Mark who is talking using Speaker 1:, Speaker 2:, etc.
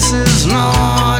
Speaker 1: this is not